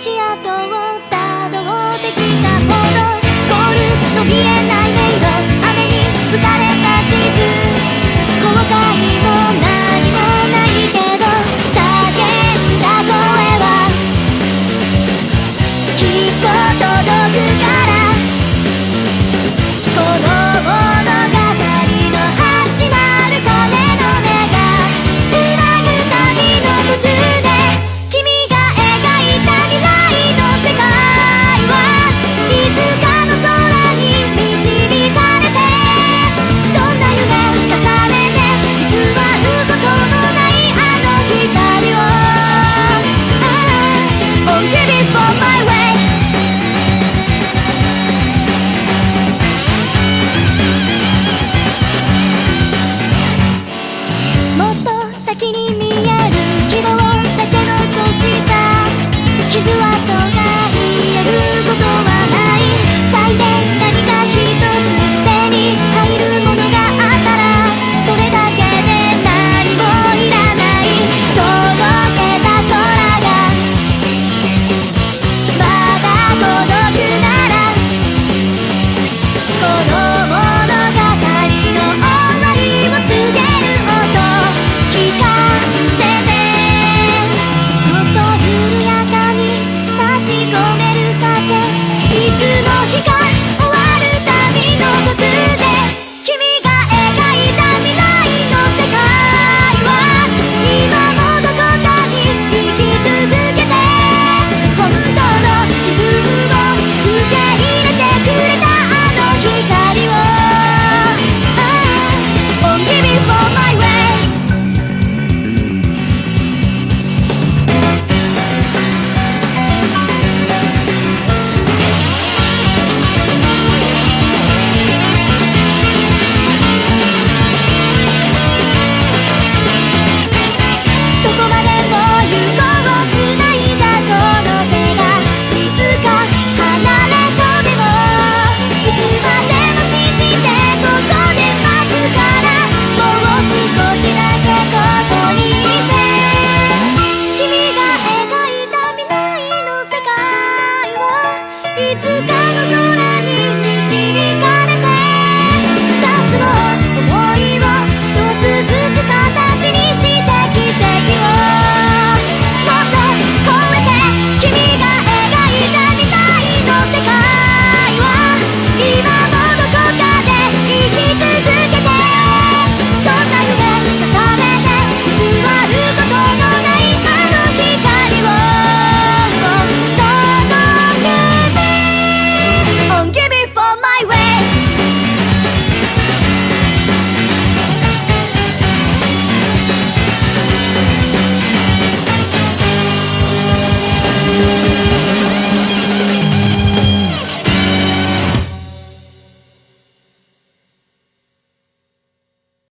足跡をたどってきたほどゴールの見えない